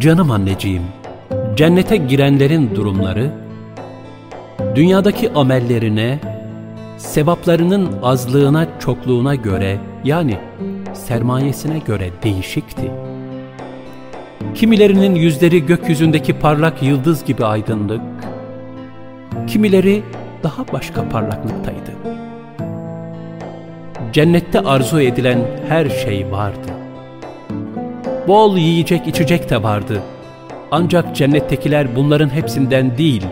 Canım anneciğim, cennete girenlerin durumları, dünyadaki amellerine, sevaplarının azlığına çokluğuna göre yani sermayesine göre değişikti. Kimilerinin yüzleri gökyüzündeki parlak yıldız gibi aydınlık, kimileri daha başka parlaklıktaydı. Cennette arzu edilen her şey vardı. Bol yiyecek içecek de vardı. Ancak cennettekiler bunların hepsinden değil,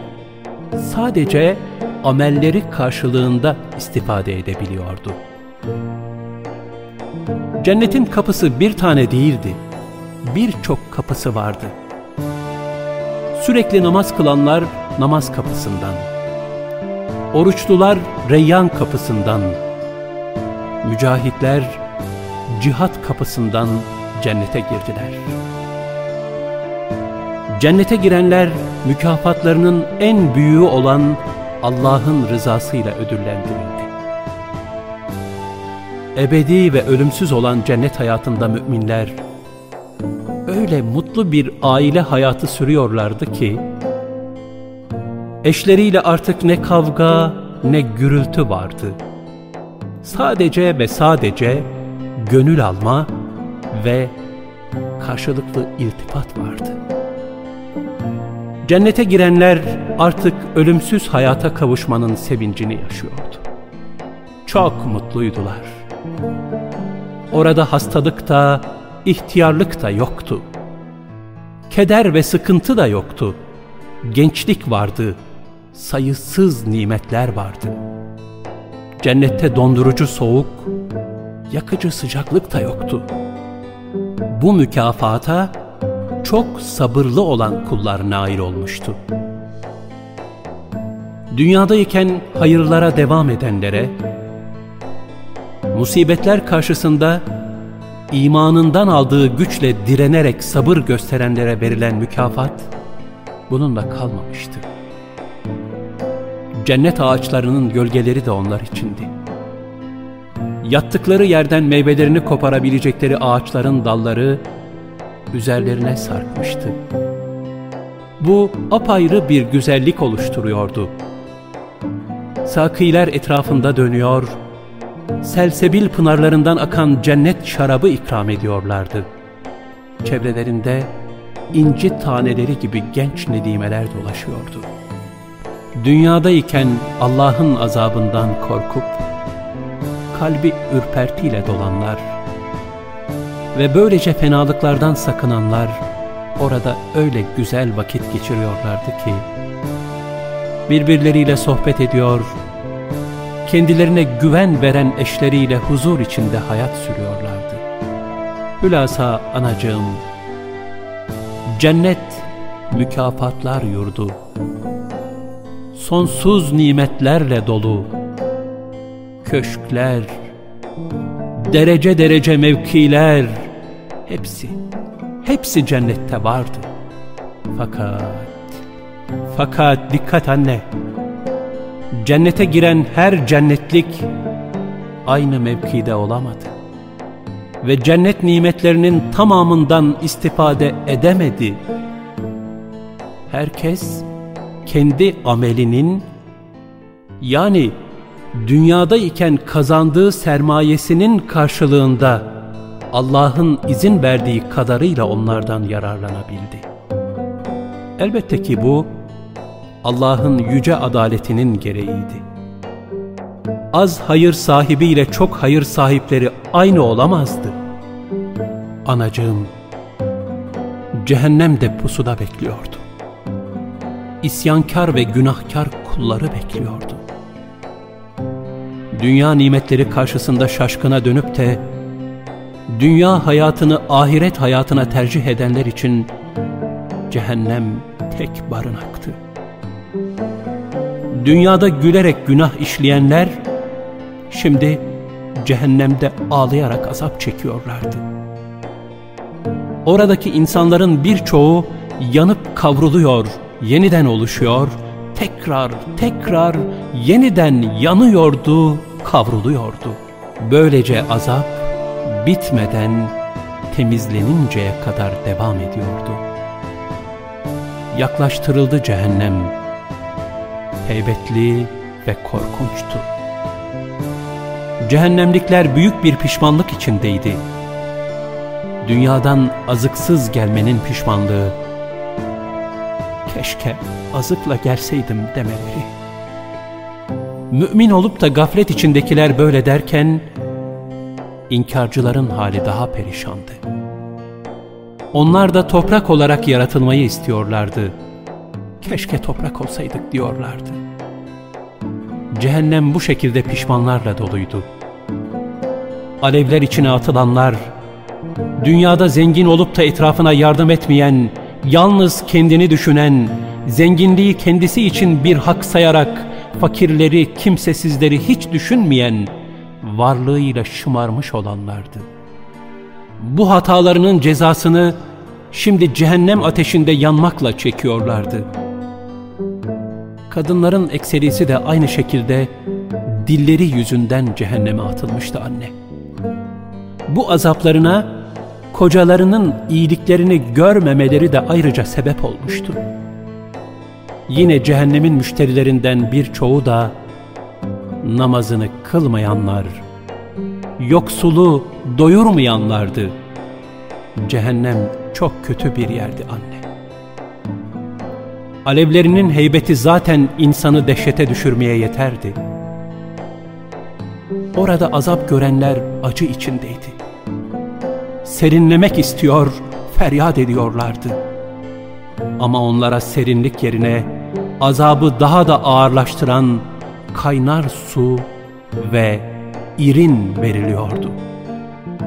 sadece amelleri karşılığında istifade edebiliyordu. Cennetin kapısı bir tane değildi, birçok kapısı vardı. Sürekli namaz kılanlar namaz kapısından, oruçlular reyyan kapısından, mücahitler cihat kapısından cennete girdiler. Cennete girenler mükafatlarının en büyüğü olan Allah'ın rızasıyla ödüllendirildi. Ebedi ve ölümsüz olan cennet hayatında müminler öyle mutlu bir aile hayatı sürüyorlardı ki eşleriyle artık ne kavga ne gürültü vardı. Sadece ve sadece gönül alma ve karşılıklı iltifat vardı. Cennete girenler artık ölümsüz hayata kavuşmanın sevincini yaşıyordu. Çok mutluydular. Orada hastalık da, ihtiyarlık da yoktu. Keder ve sıkıntı da yoktu. Gençlik vardı, sayısız nimetler vardı. Cennette dondurucu soğuk, yakıcı sıcaklık da yoktu. Bu mükafata çok sabırlı olan kullar nail olmuştu. Dünyadayken hayırlara devam edenlere, musibetler karşısında imanından aldığı güçle direnerek sabır gösterenlere verilen mükafat bununla kalmamıştı. Cennet ağaçlarının gölgeleri de onlar içindi. Yattıkları yerden meyvelerini koparabilecekleri ağaçların dalları üzerlerine sarkmıştı. Bu apayrı bir güzellik oluşturuyordu. Sakiler etrafında dönüyor, selsebil pınarlarından akan cennet şarabı ikram ediyorlardı. Çevrelerinde inci taneleri gibi genç nedimeler dolaşıyordu. Dünyadayken Allah'ın azabından korkup, kalbi ürpertiyle dolanlar ve böylece fenalıklardan sakınanlar orada öyle güzel vakit geçiriyorlardı ki, birbirleriyle sohbet ediyor, kendilerine güven veren eşleriyle huzur içinde hayat sürüyorlardı. Hülasa anacığım, cennet mükafatlar yurdu, sonsuz nimetlerle dolu, köşkler, derece derece mevkiler, hepsi, hepsi cennette vardı. Fakat, fakat dikkat anne, cennete giren her cennetlik aynı mevkide olamadı. Ve cennet nimetlerinin tamamından istifade edemedi. Herkes kendi amelinin yani dünyada iken kazandığı sermayesinin karşılığında Allah'ın izin verdiği kadarıyla onlardan yararlanabildi. Elbette ki bu Allah'ın yüce adaletinin gereğiydi. Az hayır sahibiyle çok hayır sahipleri aynı olamazdı. Anacığım, cehennem de pusuda bekliyordu. İsyankar ve günahkar kulları bekliyordu. Dünya nimetleri karşısında şaşkına dönüp de dünya hayatını ahiret hayatına tercih edenler için cehennem tek barınaktı. Dünyada gülerek günah işleyenler şimdi cehennemde ağlayarak azap çekiyorlardı. Oradaki insanların birçoğu yanıp kavruluyor, yeniden oluşuyor, tekrar tekrar yeniden yanıyordu, kavruluyordu. Böylece azap bitmeden temizleninceye kadar devam ediyordu. yaklaştırıldı cehennem. Heybetli ve korkunçtu. Cehennemlikler büyük bir pişmanlık içindeydi. Dünyadan azıksız gelmenin pişmanlığı. Keşke azıkla gelseydim demeleri. Mümin olup da gaflet içindekiler böyle derken, inkarcıların hali daha perişandı. Onlar da toprak olarak yaratılmayı istiyorlardı. Keşke toprak olsaydık diyorlardı. Cehennem bu şekilde pişmanlarla doluydu. Alevler içine atılanlar, dünyada zengin olup da etrafına yardım etmeyen, yalnız kendini düşünen, zenginliği kendisi için bir hak sayarak, fakirleri, kimsesizleri hiç düşünmeyen, varlığıyla şımarmış olanlardı. Bu hatalarının cezasını şimdi cehennem ateşinde yanmakla çekiyorlardı. Kadınların ekserisi de aynı şekilde dilleri yüzünden cehenneme atılmıştı anne. Bu azaplarına kocalarının iyiliklerini görmemeleri de ayrıca sebep olmuştu. Yine cehennemin müşterilerinden birçoğu da namazını kılmayanlar, yoksulu doyurmayanlardı. Cehennem çok kötü bir yerdi anne. Alevlerinin heybeti zaten insanı dehşete düşürmeye yeterdi. Orada azap görenler acı içindeydi. Serinlemek istiyor, feryat ediyorlardı. Ama onlara serinlik yerine azabı daha da ağırlaştıran kaynar su ve irin veriliyordu.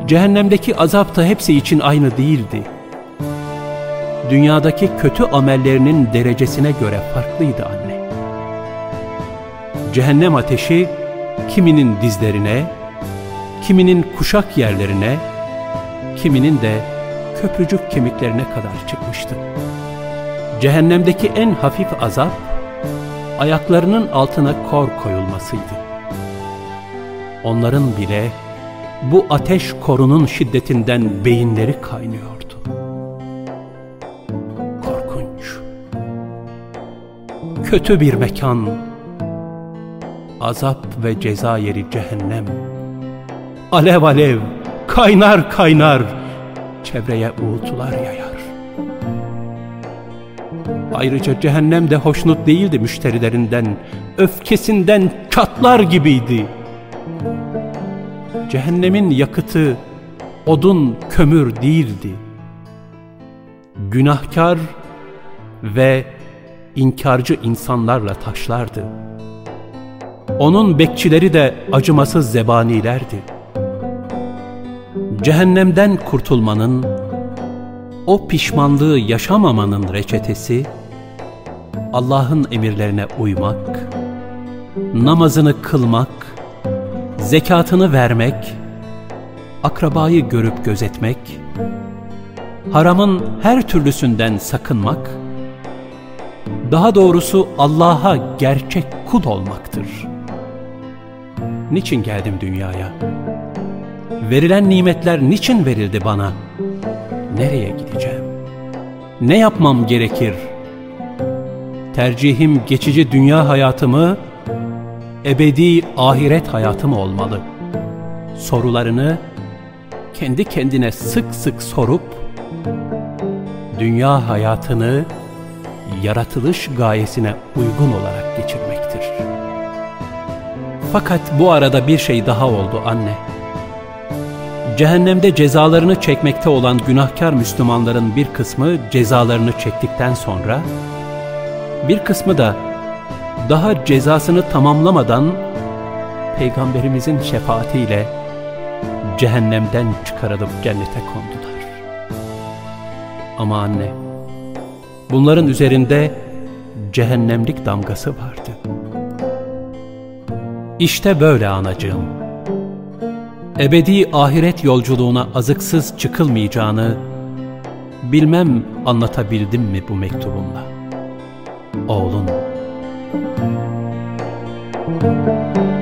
Cehennemdeki azap da hepsi için aynı değildi. Dünyadaki kötü amellerinin derecesine göre farklıydı anne. Cehennem ateşi kiminin dizlerine, kiminin kuşak yerlerine, kiminin de köprücük kemiklerine kadar çıkmıştı. Cehennemdeki en hafif azap, ayaklarının altına kor koyulmasıydı. Onların bile bu ateş korunun şiddetinden beyinleri kaynıyordu. Korkunç. Kötü bir mekan. Azap ve ceza yeri cehennem. Alev alev, kaynar kaynar, çevreye uğultular yayar. Ayrıca cehennem de hoşnut değildi müşterilerinden, öfkesinden çatlar gibiydi. Cehennemin yakıtı odun, kömür değildi. Günahkar ve inkarcı insanlarla taşlardı. Onun bekçileri de acımasız zebanilerdi. Cehennemden kurtulmanın, o pişmanlığı yaşamamanın reçetesi, Allah'ın emirlerine uymak, namazını kılmak, zekatını vermek, akrabayı görüp gözetmek, haramın her türlüsünden sakınmak, daha doğrusu Allah'a gerçek kul olmaktır. Niçin geldim dünyaya? Verilen nimetler niçin verildi bana? Nereye gideceğim? Ne yapmam gerekir? Tercihim geçici dünya hayatımı, ebedi ahiret hayatım olmalı. Sorularını kendi kendine sık sık sorup, dünya hayatını yaratılış gayesine uygun olarak geçirmektir. Fakat bu arada bir şey daha oldu anne. Cehennemde cezalarını çekmekte olan günahkar Müslümanların bir kısmı cezalarını çektikten sonra, bir kısmı da daha cezasını tamamlamadan Peygamberimizin şefaatiyle cehennemden çıkarılıp cennete kondular. Ama anne, bunların üzerinde cehennemlik damgası vardı. İşte böyle anacığım. Ebedi ahiret yolculuğuna azıksız çıkılmayacağını bilmem anlatabildim mi bu mektubumla. Oğlun. Thank